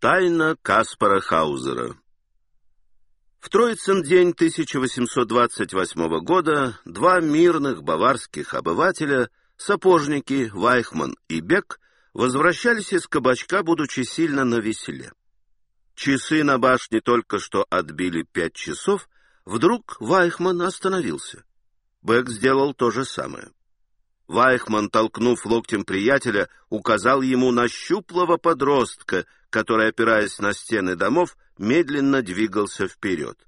Тайна Каспара Хаузера В Троицын день 1828 года два мирных баварских обывателя, сапожники Вайхман и Бек, возвращались из кабачка, будучи сильно навеселе. Часы на башне только что отбили пять часов, вдруг Вайхман остановился. Бек сделал то же самое. Вайхман, толкнув локтем приятеля, указал ему на щуплого подростка, который, опираясь на стены домов, медленно двигался вперед.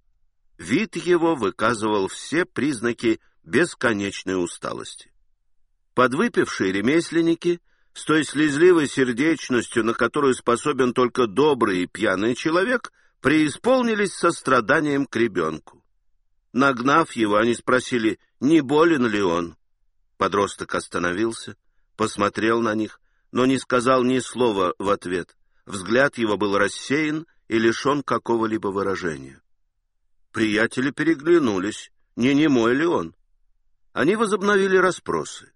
Вид его выказывал все признаки бесконечной усталости. Подвыпившие ремесленники, с той слезливой сердечностью, на которую способен только добрый и пьяный человек, преисполнились состраданием к ребенку. Нагнав его, они спросили, не болен ли он. Подросток остановился, посмотрел на них, но не сказал ни слова в ответ. Взгляд его был рассеян и лишен какого-либо выражения. Приятели переглянулись, не немой ли он. Они возобновили расспросы.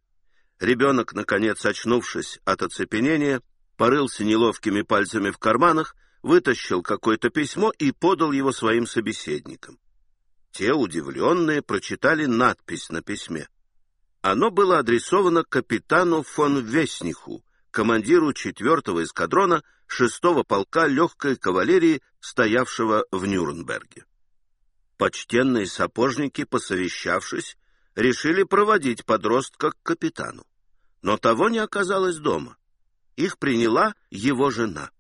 Ребенок, наконец очнувшись от оцепенения, порылся неловкими пальцами в карманах, вытащил какое-то письмо и подал его своим собеседникам. Те, удивленные, прочитали надпись на письме. Оно было адресовано капитану фон Весниху, командиру 4-го эскадрона 6-го полка легкой кавалерии, стоявшего в Нюрнберге. Почтенные сапожники, посовещавшись, решили проводить подростка к капитану. Но того не оказалось дома. Их приняла его жена.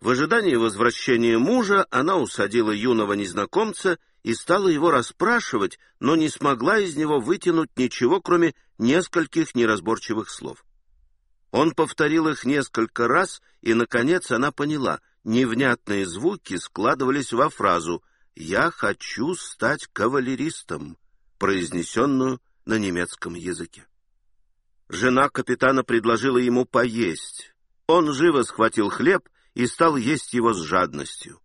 В ожидании возвращения мужа она усадила юного незнакомца и стала его расспрашивать, но не смогла из него вытянуть ничего, кроме нескольких неразборчивых слов. Он повторил их несколько раз, и, наконец, она поняла. Невнятные звуки складывались во фразу «Я хочу стать кавалеристом», произнесенную на немецком языке. Жена капитана предложила ему поесть. Он живо схватил хлеб и стал есть его с жадностью.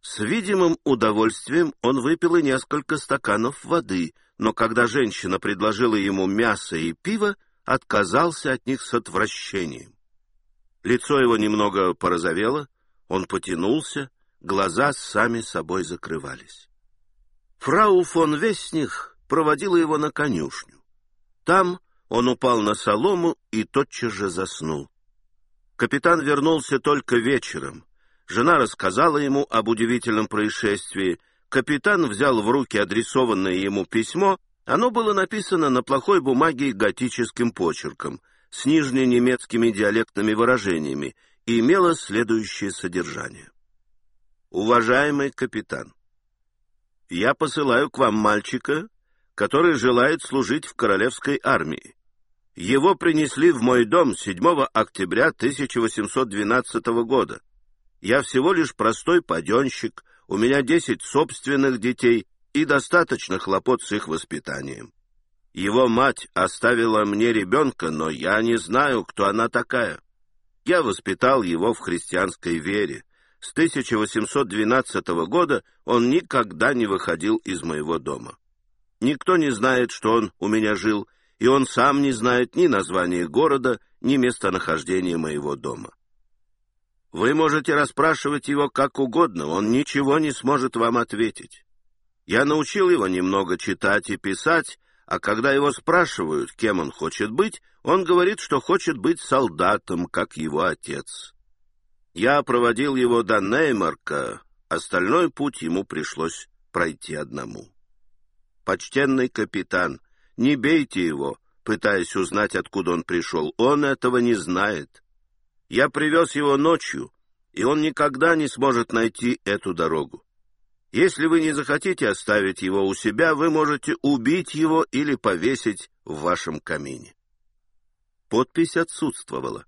С видимым удовольствием он выпил и несколько стаканов воды, но когда женщина предложила ему мясо и пиво, отказался от них с отвращением. Лицо его немного порозовело, он потянулся, глаза сами собой закрывались. Фрау фон Весних проводила его на конюшню. Там он упал на солому и тотчас же заснул. Капитан вернулся только вечером. Жена рассказала ему об удивительном происшествии. Капитан взял в руки адресованное ему письмо. Оно было написано на плохой бумаге готическим почерком, с нижненемецкими диалектными выражениями, и имело следующее содержание. «Уважаемый капитан, я посылаю к вам мальчика, который желает служить в королевской армии. Его принесли в мой дом 7 октября 1812 года. Я всего лишь простой паденщик, у меня десять собственных детей и достаточно хлопот с их воспитанием. Его мать оставила мне ребенка, но я не знаю, кто она такая. Я воспитал его в христианской вере. С 1812 года он никогда не выходил из моего дома. Никто не знает, что он у меня жил, и он сам не знает ни названия города, ни местонахождения моего дома. Вы можете расспрашивать его как угодно, он ничего не сможет вам ответить. Я научил его немного читать и писать, а когда его спрашивают, кем он хочет быть, он говорит, что хочет быть солдатом, как его отец. Я проводил его до Неймарка, остальной путь ему пришлось пройти одному. Почтенный капитан, не бейте его, пытаясь узнать, откуда он пришел, он этого не знает. Я привез его ночью, и он никогда не сможет найти эту дорогу. Если вы не захотите оставить его у себя, вы можете убить его или повесить в вашем камине. Подпись отсутствовала.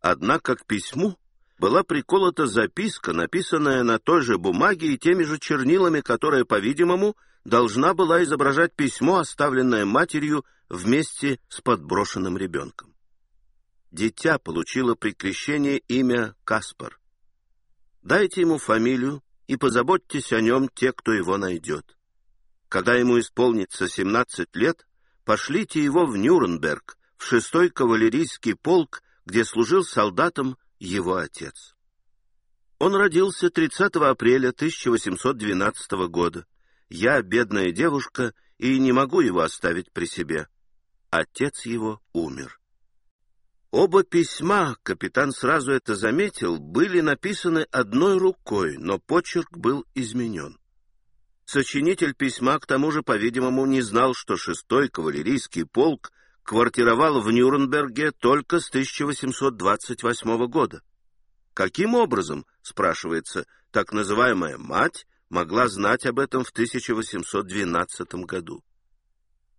Однако к письму была приколота записка, написанная на той же бумаге и теми же чернилами, которая, по-видимому, должна была изображать письмо, оставленное матерью вместе с подброшенным ребенком дитя получило при крещении имя Каспар. Дайте ему фамилию и позаботьтесь о нем те, кто его найдет. Когда ему исполнится 17 лет, пошлите его в Нюрнберг, в шестой кавалерийский полк, где служил солдатом его отец. Он родился 30 апреля 1812 года. Я бедная девушка и не могу его оставить при себе. Отец его умер. Оба письма, капитан сразу это заметил, были написаны одной рукой, но почерк был изменен. Сочинитель письма, к тому же, по-видимому, не знал, что шестой кавалерийский полк квартировал в Нюрнберге только с 1828 года. Каким образом, спрашивается, так называемая «мать» могла знать об этом в 1812 году?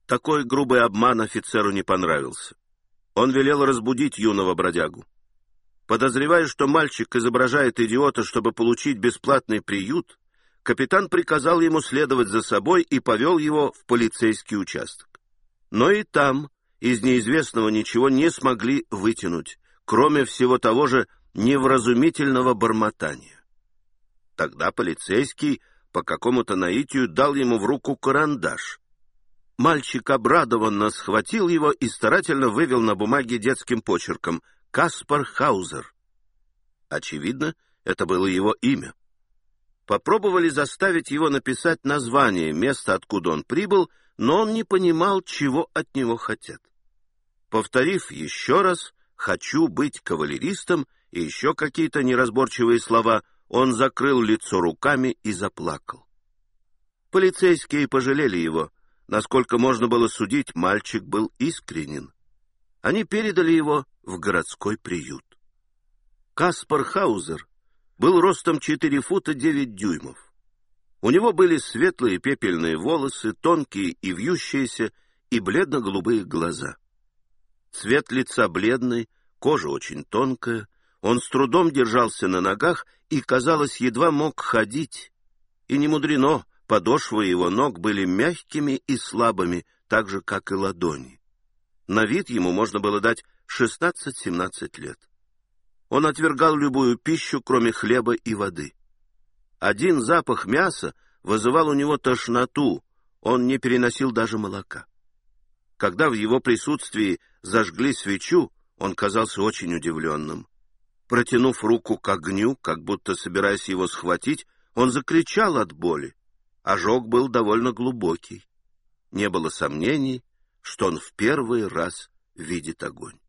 Такой грубый обман офицеру не понравился. Он велел разбудить юного бродягу. Подозревая, что мальчик изображает идиота, чтобы получить бесплатный приют, капитан приказал ему следовать за собой и повел его в полицейский участок. Но и там из неизвестного ничего не смогли вытянуть, кроме всего того же невразумительного бормотания. Тогда полицейский по какому-то наитию дал ему в руку карандаш, Мальчик обрадованно схватил его и старательно вывел на бумаге детским почерком «Каспар Хаузер». Очевидно, это было его имя. Попробовали заставить его написать название места, откуда он прибыл, но он не понимал, чего от него хотят. Повторив еще раз «хочу быть кавалеристом» и еще какие-то неразборчивые слова, он закрыл лицо руками и заплакал. Полицейские пожалели его — Насколько можно было судить, мальчик был искренен. Они передали его в городской приют. Каспар Хаузер был ростом 4 фута 9 дюймов. У него были светлые пепельные волосы, тонкие и вьющиеся, и бледно-голубые глаза. Цвет лица бледный, кожа очень тонкая, он с трудом держался на ногах и, казалось, едва мог ходить. И не мудрено, Подошвы его ног были мягкими и слабыми, так же, как и ладони. На вид ему можно было дать 16-17 лет. Он отвергал любую пищу, кроме хлеба и воды. Один запах мяса вызывал у него тошноту, он не переносил даже молока. Когда в его присутствии зажгли свечу, он казался очень удивленным. Протянув руку к огню, как будто собираясь его схватить, он закричал от боли. Ожог был довольно глубокий. Не было сомнений, что он в первый раз видит огонь.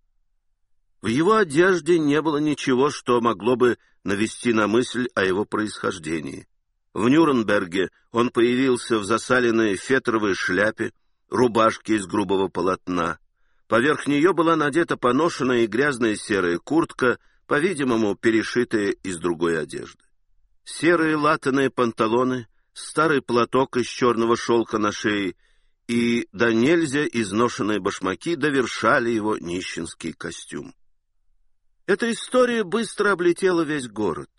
В его одежде не было ничего, что могло бы навести на мысль о его происхождении. В Нюрнберге он появился в засаленной фетровой шляпе, рубашке из грубого полотна. Поверх нее была надета поношенная и грязная серая куртка, по-видимому, перешитая из другой одежды. Серые латаные панталоны старый платок из черного шелка на шее и да нельзя изношенные башмаки довершали его нищенский костюм. Эта история быстро облетела весь город.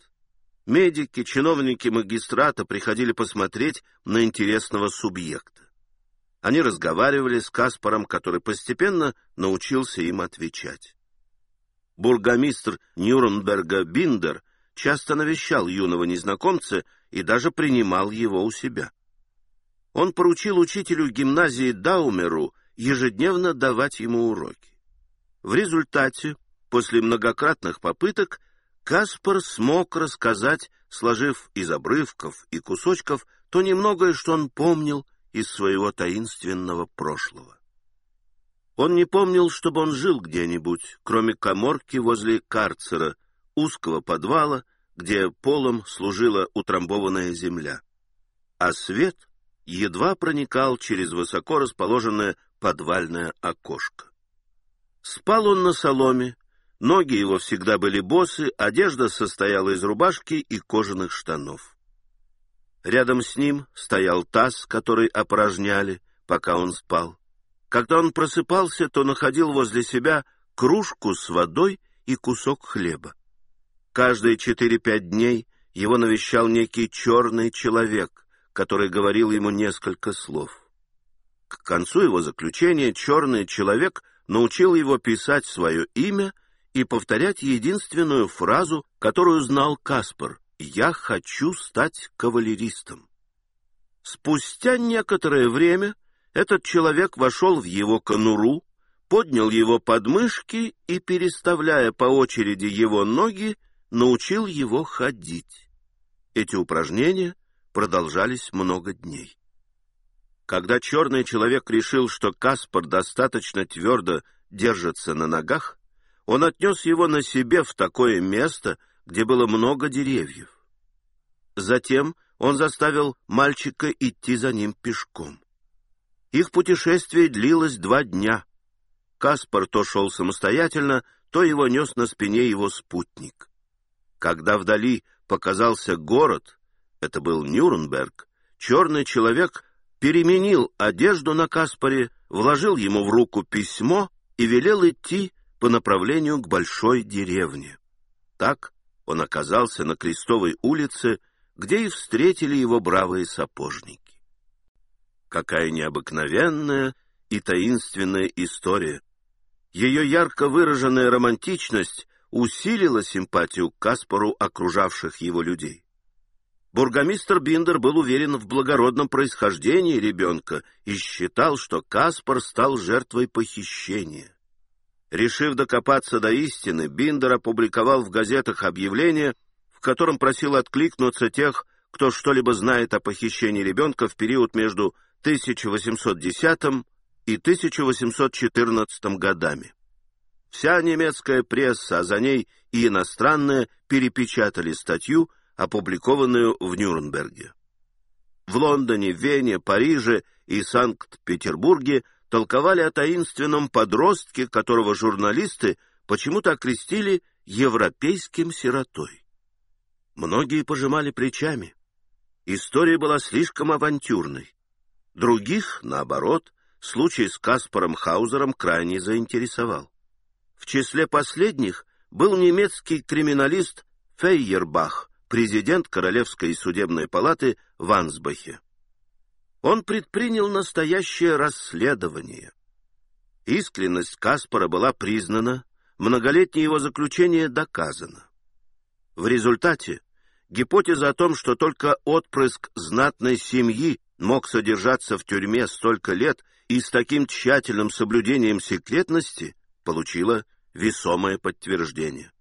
Медики, чиновники магистрата приходили посмотреть на интересного субъекта. Они разговаривали с Каспаром, который постепенно научился им отвечать. Бургомистр Нюрнберга Биндер часто навещал юного незнакомца и даже принимал его у себя. Он поручил учителю гимназии Даумеру ежедневно давать ему уроки. В результате, после многократных попыток, Каспар смог рассказать, сложив из обрывков и кусочков, то немногое, что он помнил из своего таинственного прошлого. Он не помнил, чтобы он жил где-нибудь, кроме коморки возле карцера, узкого подвала, где полом служила утрамбованная земля, а свет едва проникал через высоко расположенное подвальное окошко. Спал он на соломе, ноги его всегда были босы, одежда состояла из рубашки и кожаных штанов. Рядом с ним стоял таз, который опорожняли, пока он спал. Когда он просыпался, то находил возле себя кружку с водой и кусок хлеба. Каждые четыре-пять дней его навещал некий черный человек, который говорил ему несколько слов. К концу его заключения черный человек научил его писать свое имя и повторять единственную фразу, которую знал Каспар «Я хочу стать кавалеристом». Спустя некоторое время этот человек вошел в его конуру, поднял его подмышки и, переставляя по очереди его ноги, научил его ходить. Эти упражнения продолжались много дней. Когда черный человек решил, что Каспар достаточно твердо держится на ногах, он отнес его на себе в такое место, где было много деревьев. Затем он заставил мальчика идти за ним пешком. Их путешествие длилось два дня. Каспар то шел самостоятельно, то его нес на спине его спутник. Когда вдали показался город, это был Нюрнберг, черный человек переменил одежду на Каспаре, вложил ему в руку письмо и велел идти по направлению к большой деревне. Так он оказался на Крестовой улице, где и встретили его бравые сапожники. Какая необыкновенная и таинственная история! Ее ярко выраженная романтичность усилила симпатию к Каспару окружавших его людей. Бургомистр Биндер был уверен в благородном происхождении ребенка и считал, что Каспар стал жертвой похищения. Решив докопаться до истины, Биндер опубликовал в газетах объявление, в котором просил откликнуться тех, кто что-либо знает о похищении ребенка в период между 1810 и 1814 годами. Вся немецкая пресса, а за ней и иностранная, перепечатали статью, опубликованную в Нюрнберге. В Лондоне, Вене, Париже и Санкт-Петербурге толковали о таинственном подростке, которого журналисты почему-то окрестили европейским сиротой. Многие пожимали плечами. История была слишком авантюрной. Других, наоборот, случай с Каспаром Хаузером крайне заинтересовал. В числе последних был немецкий криминалист Фейербах, президент Королевской судебной палаты в Ансбахе. Он предпринял настоящее расследование. Искренность Каспара была признана, многолетнее его заключение доказано. В результате гипотеза о том, что только отпрыск знатной семьи мог содержаться в тюрьме столько лет и с таким тщательным соблюдением секретности, получила весомое подтверждение.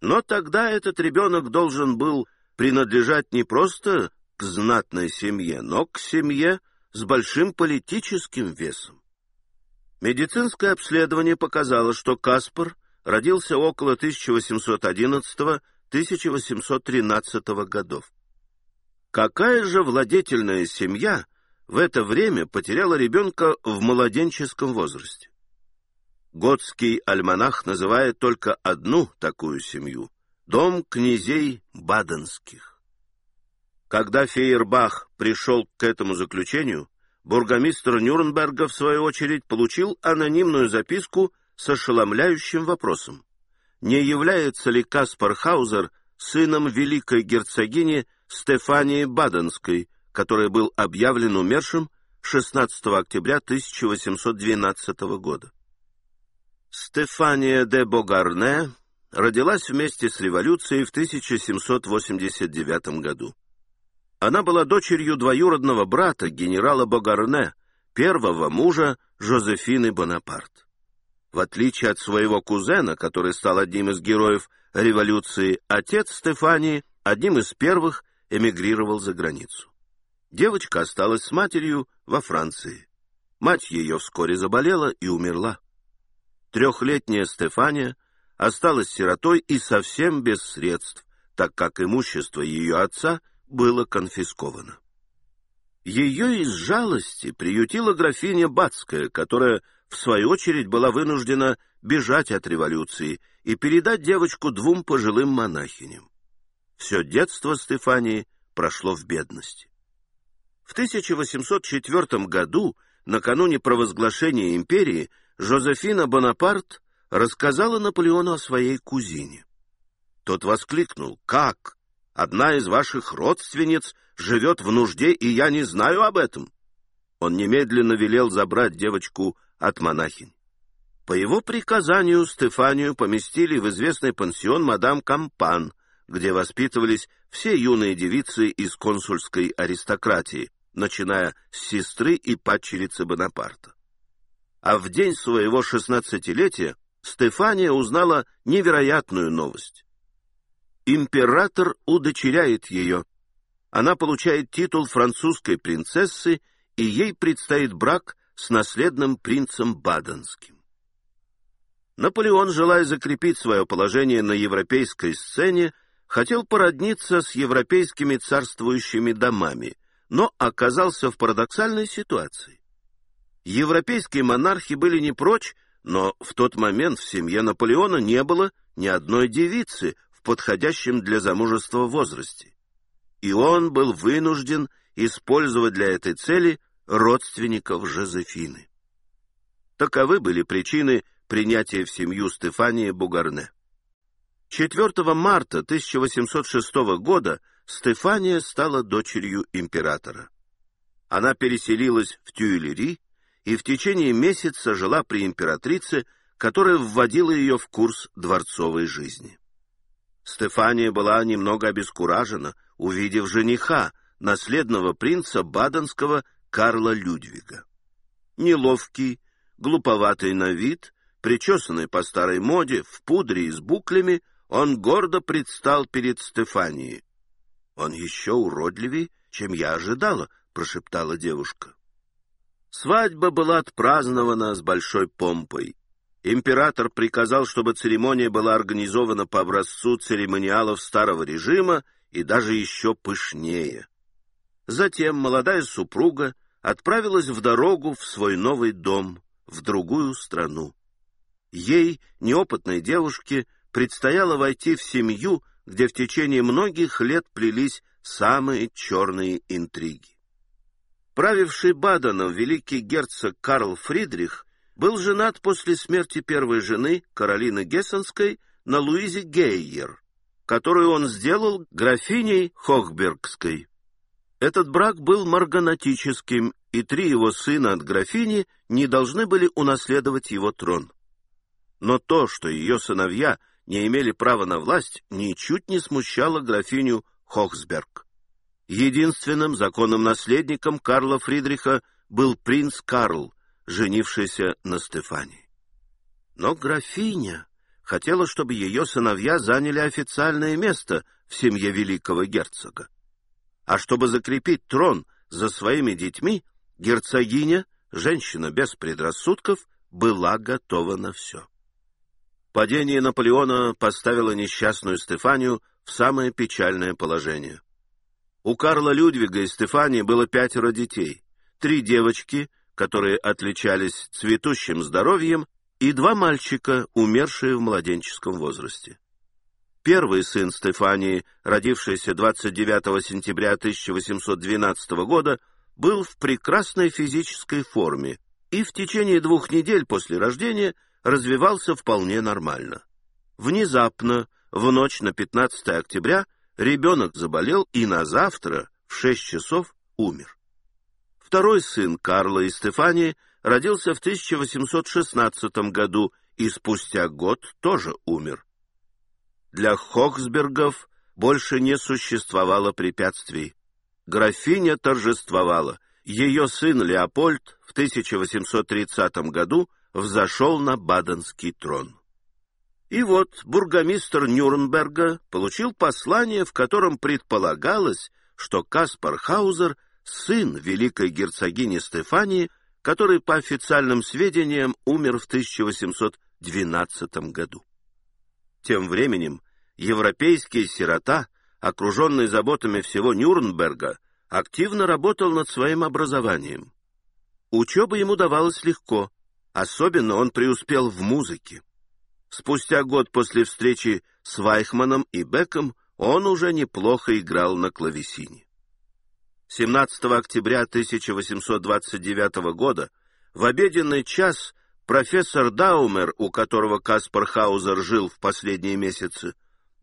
Но тогда этот ребенок должен был принадлежать не просто к знатной семье, но к семье с большим политическим весом. Медицинское обследование показало, что Каспар родился около 1811-1813 годов. Какая же владетельная семья в это время потеряла ребенка в младенческом возрасте? Готский альманах называет только одну такую семью — дом князей Баденских. Когда Фейербах пришел к этому заключению, бургомистр Нюрнберга, в свою очередь, получил анонимную записку с ошеломляющим вопросом. Не является ли Каспар Хаузер сыном великой герцогини Стефании Баденской, который был объявлен умершим 16 октября 1812 года? Стефания де Богарне родилась вместе с революцией в 1789 году. Она была дочерью двоюродного брата генерала Богарне, первого мужа Жозефины Бонапарт. В отличие от своего кузена, который стал одним из героев революции, отец Стефании одним из первых эмигрировал за границу. Девочка осталась с матерью во Франции. Мать ее вскоре заболела и умерла. Трехлетняя Стефания осталась сиротой и совсем без средств, так как имущество ее отца было конфисковано. Ее из жалости приютила графиня Бацкая, которая, в свою очередь, была вынуждена бежать от революции и передать девочку двум пожилым монахиням. Все детство Стефании прошло в бедности. В 1804 году, накануне провозглашения империи, Жозефина Бонапарт рассказала Наполеону о своей кузине. Тот воскликнул, «Как? Одна из ваших родственниц живет в нужде, и я не знаю об этом». Он немедленно велел забрать девочку от монахинь. По его приказанию Стефанию поместили в известный пансион мадам Кампан, где воспитывались все юные девицы из консульской аристократии, начиная с сестры и падчерицы Бонапарта а в день своего шестнадцатилетия Стефания узнала невероятную новость. император удочеряет ее. Она получает титул французской принцессы, и ей предстоит брак с наследным принцем Баденским. Наполеон, желая закрепить свое положение на европейской сцене, хотел породниться с европейскими царствующими домами, но оказался в парадоксальной ситуации. Европейские монархи были не прочь, но в тот момент в семье Наполеона не было ни одной девицы в подходящем для замужества возрасте. И он был вынужден использовать для этой цели родственников Жозефины. Таковы были причины принятия в семью Стефании Бугарне. 4 марта 1806 года Стефания стала дочерью императора. Она переселилась в Тюильри и в течение месяца жила при императрице, которая вводила ее в курс дворцовой жизни. Стефания была немного обескуражена, увидев жениха, наследного принца Баденского Карла Людвига. Неловкий, глуповатый на вид, причесанный по старой моде, в пудре и с буклями, он гордо предстал перед Стефанией. «Он еще уродливее, чем я ожидала», — прошептала девушка. Свадьба была отпразднована с большой помпой. Император приказал, чтобы церемония была организована по образцу церемониалов старого режима и даже еще пышнее. Затем молодая супруга отправилась в дорогу в свой новый дом, в другую страну. Ей, неопытной девушке, предстояло войти в семью, где в течение многих лет плелись самые черные интриги. Правивший Баденом великий герцог Карл Фридрих был женат после смерти первой жены, Каролины Гессенской, на Луизе Гейер, которую он сделал графиней Хохбергской. Этот брак был марганатическим, и три его сына от графини не должны были унаследовать его трон. Но то, что ее сыновья не имели права на власть, ничуть не смущало графиню Хохсберг. Единственным законным наследником Карла Фридриха был принц Карл, женившийся на Стефании. Но графиня хотела, чтобы ее сыновья заняли официальное место в семье великого герцога. А чтобы закрепить трон за своими детьми, герцогиня, женщина без предрассудков, была готова на все. Падение Наполеона поставило несчастную Стефанию в самое печальное положение. У Карла Людвига и Стефании было пятеро детей, три девочки, которые отличались цветущим здоровьем, и два мальчика, умершие в младенческом возрасте. Первый сын Стефании, родившийся 29 сентября 1812 года, был в прекрасной физической форме и в течение двух недель после рождения развивался вполне нормально. Внезапно, в ночь на 15 октября, ребенок заболел и на завтра в 6 часов умер. Второй сын Карла и Стефании родился в 1816 году и спустя год тоже умер. Для Хоксбергов больше не существовало препятствий. Графиня торжествовала. Ее сын Леопольд в 1830 году взошел на Баденский трон. И вот бургомистр Нюрнберга получил послание, в котором предполагалось, что Каспар Хаузер — сын великой герцогини Стефании, который, по официальным сведениям, умер в 1812 году. Тем временем европейский сирота, окруженный заботами всего Нюрнберга, активно работал над своим образованием. Учеба ему давалась легко, Особенно он преуспел в музыке. Спустя год после встречи с Вайхманом и Беком он уже неплохо играл на клавесине. 17 октября 1829 года в обеденный час профессор Даумер, у которого Каспар Хаузер жил в последние месяцы,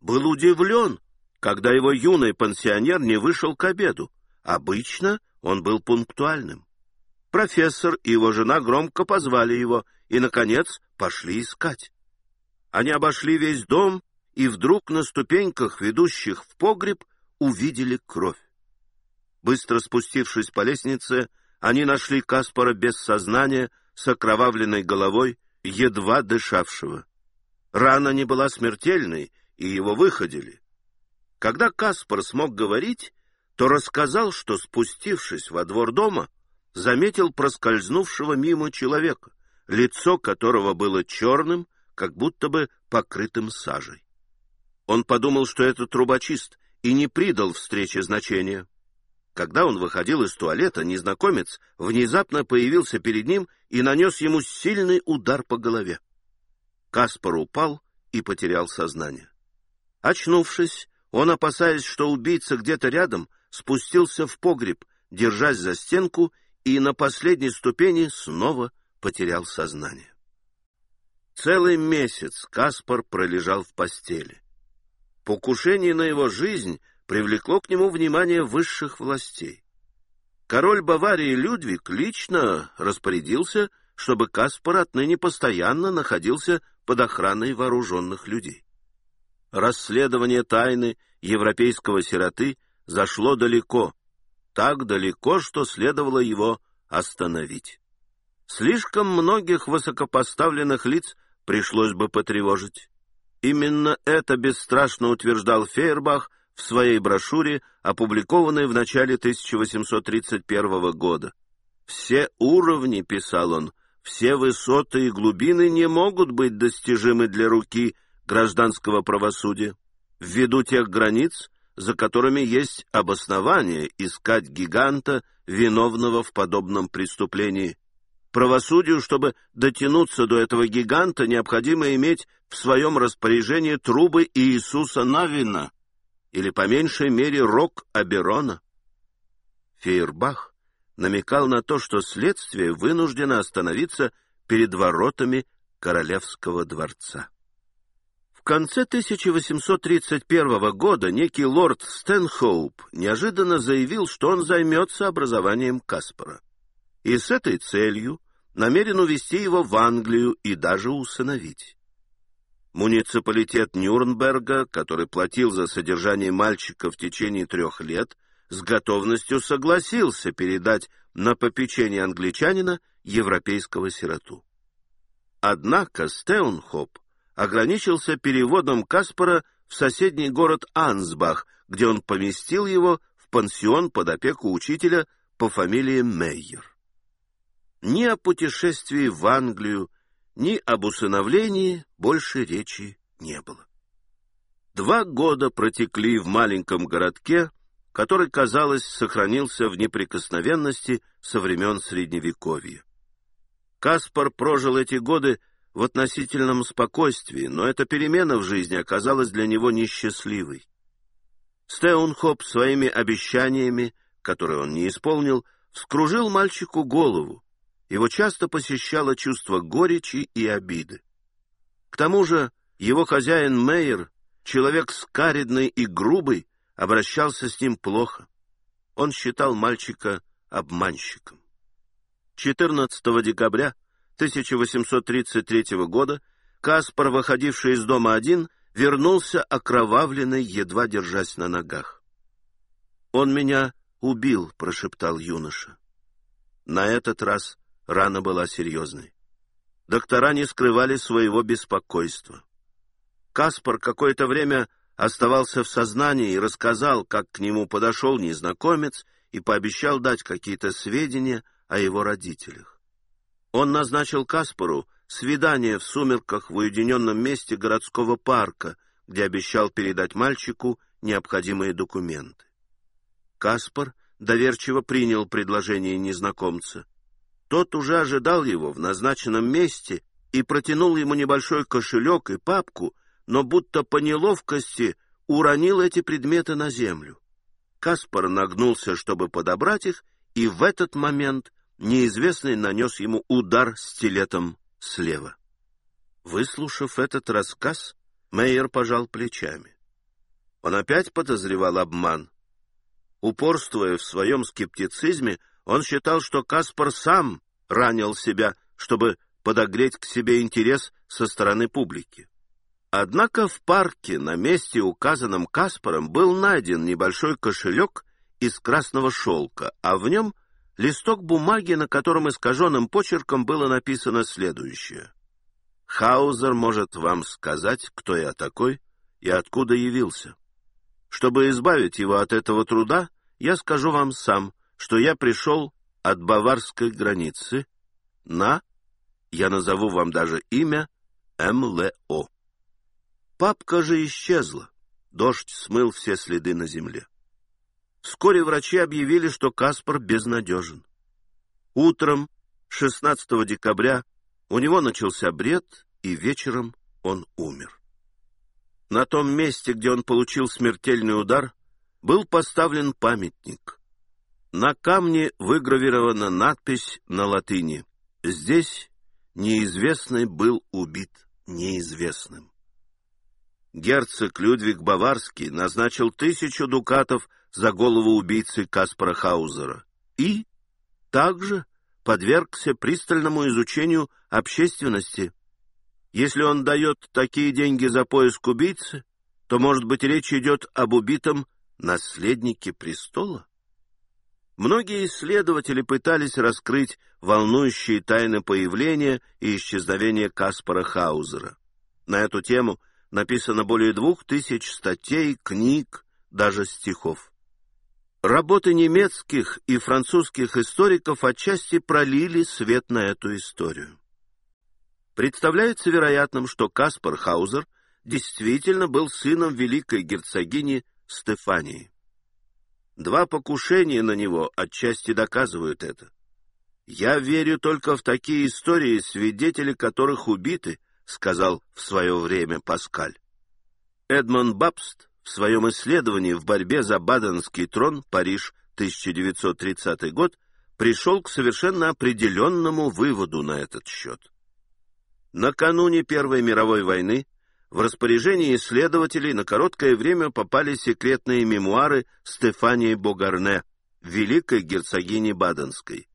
был удивлен, когда его юный пансионер не вышел к обеду. Обычно он был пунктуальным. Профессор и его жена громко позвали его и, наконец, пошли искать. Они обошли весь дом и вдруг на ступеньках, ведущих в погреб, увидели кровь. Быстро спустившись по лестнице, они нашли Каспара без сознания, с окровавленной головой, едва дышавшего. Рана не была смертельной, и его выходили. Когда Каспар смог говорить, то рассказал, что, спустившись во двор дома, заметил проскользнувшего мимо человека, лицо которого было черным, как будто бы покрытым сажей. Он подумал, что это трубочист, и не придал встрече значения. Когда он выходил из туалета, незнакомец внезапно появился перед ним и нанес ему сильный удар по голове. Каспар упал и потерял сознание. Очнувшись, он, опасаясь, что убийца где-то рядом, спустился в погреб, держась за стенку, и на последней ступени снова потерял сознание. Целый месяц Каспар пролежал в постели. Покушение на его жизнь привлекло к нему внимание высших властей. Король Баварии Людвиг лично распорядился, чтобы Каспар отныне постоянно находился под охраной вооруженных людей. Расследование тайны европейского сироты зашло далеко, так далеко, что следовало его остановить. Слишком многих высокопоставленных лиц пришлось бы потревожить. Именно это бесстрашно утверждал Фейербах в своей брошюре, опубликованной в начале 1831 года. «Все уровни, — писал он, — все высоты и глубины не могут быть достижимы для руки гражданского правосудия, ввиду тех границ, за которыми есть обоснование искать гиганта, виновного в подобном преступлении. Правосудию, чтобы дотянуться до этого гиганта, необходимо иметь в своем распоряжении трубы Иисуса Навина или, по меньшей мере, рог Аберона. Фейербах намекал на то, что следствие вынуждено остановиться перед воротами королевского дворца. В конце 1831 года некий лорд Стэнхоуп неожиданно заявил, что он займется образованием Каспара. И с этой целью намерен увезти его в Англию и даже усыновить. Муниципалитет Нюрнберга, который платил за содержание мальчика в течение трех лет, с готовностью согласился передать на попечение англичанина европейского сироту. Однако Стеунхоп ограничился переводом Каспара в соседний город Ансбах, где он поместил его в пансион под опеку учителя по фамилии Мейер. Ни о путешествии в Англию, ни об усыновлении больше речи не было. Два года протекли в маленьком городке, который, казалось, сохранился в неприкосновенности со времен Средневековья. Каспар прожил эти годы в относительном спокойствии, но эта перемена в жизни оказалась для него несчастливой. Стеунхоп своими обещаниями, которые он не исполнил, вскружил мальчику голову, его часто посещало чувство горечи и обиды. К тому же его хозяин Мейер, человек скаридный и грубый, обращался с ним плохо. Он считал мальчика обманщиком. 14 декабря 1833 года Каспар, выходивший из дома один, вернулся окровавленный, едва держась на ногах. «Он меня убил», — прошептал юноша. На этот раз Рана была серьезной. Доктора не скрывали своего беспокойства. Каспар какое-то время оставался в сознании и рассказал, как к нему подошел незнакомец и пообещал дать какие-то сведения о его родителях. Он назначил Каспару свидание в сумерках в уединенном месте городского парка, где обещал передать мальчику необходимые документы. Каспар доверчиво принял предложение незнакомца. Тот уже ожидал его в назначенном месте и протянул ему небольшой кошелек и папку, но будто по неловкости уронил эти предметы на землю. Каспар нагнулся, чтобы подобрать их, и в этот момент неизвестный нанес ему удар стилетом слева. Выслушав этот рассказ, Мейер пожал плечами. Он опять подозревал обман. Упорствуя в своем скептицизме, он считал, что Каспар сам ранил себя, чтобы подогреть к себе интерес со стороны публики. Однако в парке, на месте, указанном Каспаром, был найден небольшой кошелек из красного шелка, а в нем листок бумаги, на котором искаженным почерком было написано следующее. «Хаузер может вам сказать, кто я такой и откуда явился. Чтобы избавить его от этого труда, я скажу вам сам, что я пришел от баварской границы на, я назову вам даже имя, МЛО. Папка же исчезла. Дождь смыл все следы на земле. Вскоре врачи объявили, что Каспар безнадежен. Утром 16 декабря у него начался бред, и вечером он умер. На том месте, где он получил смертельный удар, был поставлен памятник. На камне выгравирована надпись на латыни «Здесь неизвестный был убит неизвестным». Герцог Людвиг Баварский назначил тысячу дукатов за голову убийцы Каспара Хаузера и также подвергся пристальному изучению общественности – если он дает такие деньги за поиск убийцы, то, может быть, речь идет об убитом наследнике престола? Многие исследователи пытались раскрыть волнующие тайны появления и исчезновения Каспара Хаузера. На эту тему написано более двух тысяч статей, книг, даже стихов. Работы немецких и французских историков отчасти пролили свет на эту историю. Представляется вероятным, что Каспар Хаузер действительно был сыном великой герцогини Стефании. Два покушения на него отчасти доказывают это. «Я верю только в такие истории, свидетели которых убиты», сказал в свое время Паскаль. Эдмон Бабст в своем исследовании в борьбе за Баденский трон Париж 1930 год пришел к совершенно определенному выводу на этот счет. Накануне Первой мировой войны в распоряжении исследователей на короткое время попали секретные мемуары Стефании Богарне, великой герцогини Баденской.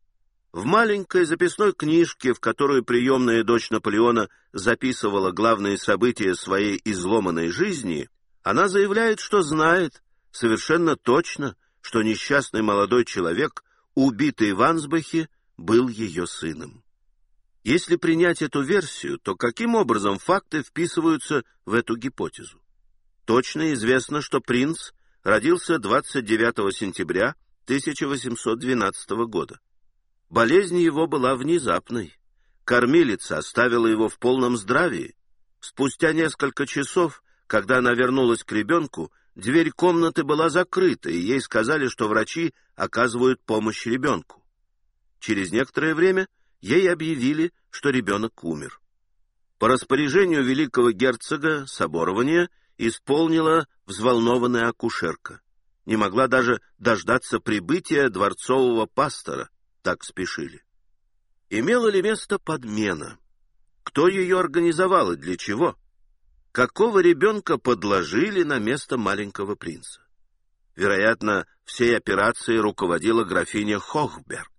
В маленькой записной книжке, в которую приемная дочь Наполеона записывала главные события своей изломанной жизни, она заявляет, что знает совершенно точно, что несчастный молодой человек, убитый в Ансбахе, был ее сыном. Если принять эту версию, то каким образом факты вписываются в эту гипотезу? Точно известно, что принц родился 29 сентября 1812 года. Болезнь его была внезапной. Кормилица оставила его в полном здравии. Спустя несколько часов, когда она вернулась к ребенку, дверь комнаты была закрыта, и ей сказали, что врачи оказывают помощь ребенку. Через некоторое время ей объявили, что ребенок умер. По распоряжению великого герцога соборование исполнила взволнованная акушерка. Не могла даже дождаться прибытия дворцового пастора, так спешили. Имела ли место подмена? Кто ее организовал и для чего? Какого ребенка подложили на место маленького принца? Вероятно, всей операцией руководила графиня Хохберг.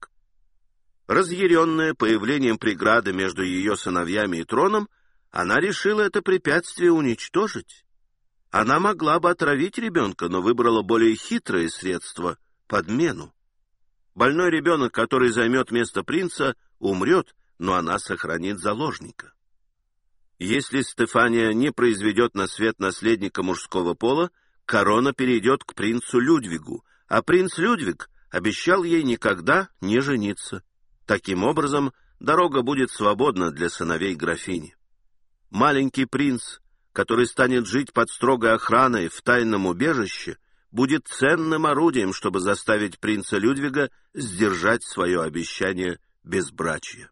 Разъяренная появлением преграды между ее сыновьями и троном, она решила это препятствие уничтожить. Она могла бы отравить ребенка, но выбрала более хитрое средство — подмену. Больной ребенок, который займет место принца, умрет, но она сохранит заложника. Если Стефания не произведет на свет наследника мужского пола, корона перейдет к принцу Людвигу, а принц Людвиг обещал ей никогда не жениться. Таким образом, дорога будет свободна для сыновей графини. Маленький принц, который станет жить под строгой охраной в тайном убежище, будет ценным орудием, чтобы заставить принца Людвига сдержать свое обещание безбрачия.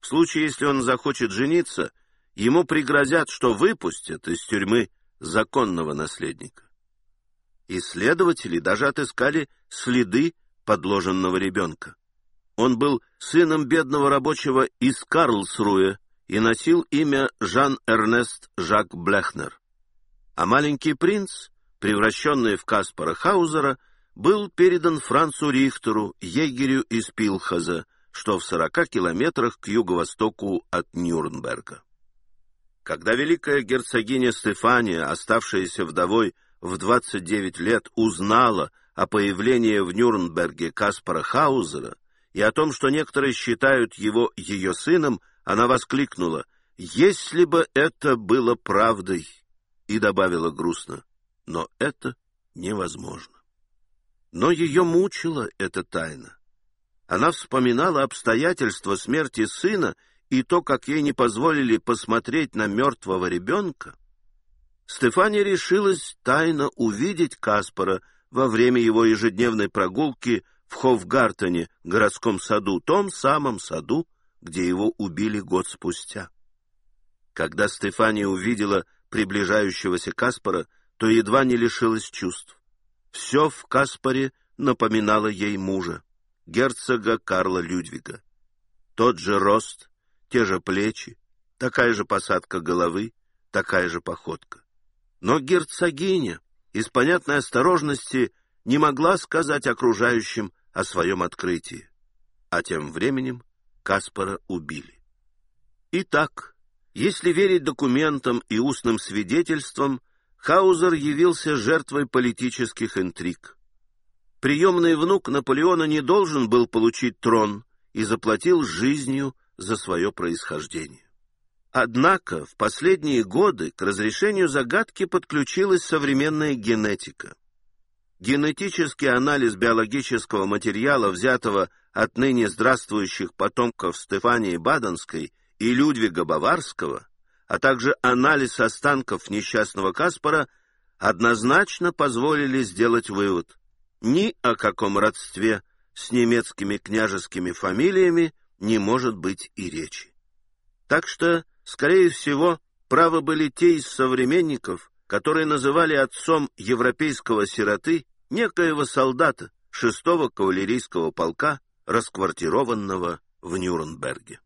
В случае, если он захочет жениться, ему пригрозят, что выпустят из тюрьмы законного наследника. Исследователи даже отыскали следы подложенного ребенка. Он был сыном бедного рабочего из Карлсруэ и носил имя Жан-Эрнест Жак Блехнер. А маленький принц, превращенный в Каспара Хаузера, был передан Францу Рихтеру, егерю из Пилхаза, что в сорока километрах к юго-востоку от Нюрнберга. Когда великая герцогиня Стефания, оставшаяся вдовой в 29 лет, узнала о появлении в Нюрнберге Каспара Хаузера, и о том, что некоторые считают его ее сыном, она воскликнула «Если бы это было правдой!» и добавила грустно но это невозможно. Но ее мучила эта тайна. Она вспоминала обстоятельства смерти сына и то, как ей не позволили посмотреть на мертвого ребенка. Стефания решилась тайно увидеть Каспара во время его ежедневной прогулки в Хофгартене, городском саду, том самом саду, где его убили год спустя. Когда Стефания увидела приближающегося Каспара, то едва не лишилась чувств. Все в Каспаре напоминало ей мужа, герцога Карла Людвига. Тот же рост, те же плечи, такая же посадка головы, такая же походка. Но герцогиня из понятной осторожности не могла сказать окружающим о своем открытии. А тем временем Каспара убили. Итак, если верить документам и устным свидетельствам, Хаузер явился жертвой политических интриг. Приемный внук Наполеона не должен был получить трон и заплатил жизнью за свое происхождение. Однако в последние годы к разрешению загадки подключилась современная генетика. Генетический анализ биологического материала, взятого от ныне здравствующих потомков Стефании Баденской и Людвига Баварского, а также анализ останков несчастного Каспара, однозначно позволили сделать вывод. Ни о каком родстве с немецкими княжескими фамилиями не может быть и речи. Так что, скорее всего, правы были те из современников, которые называли отцом европейского сироты некоего солдата 6-го кавалерийского полка, расквартированного в Нюрнберге.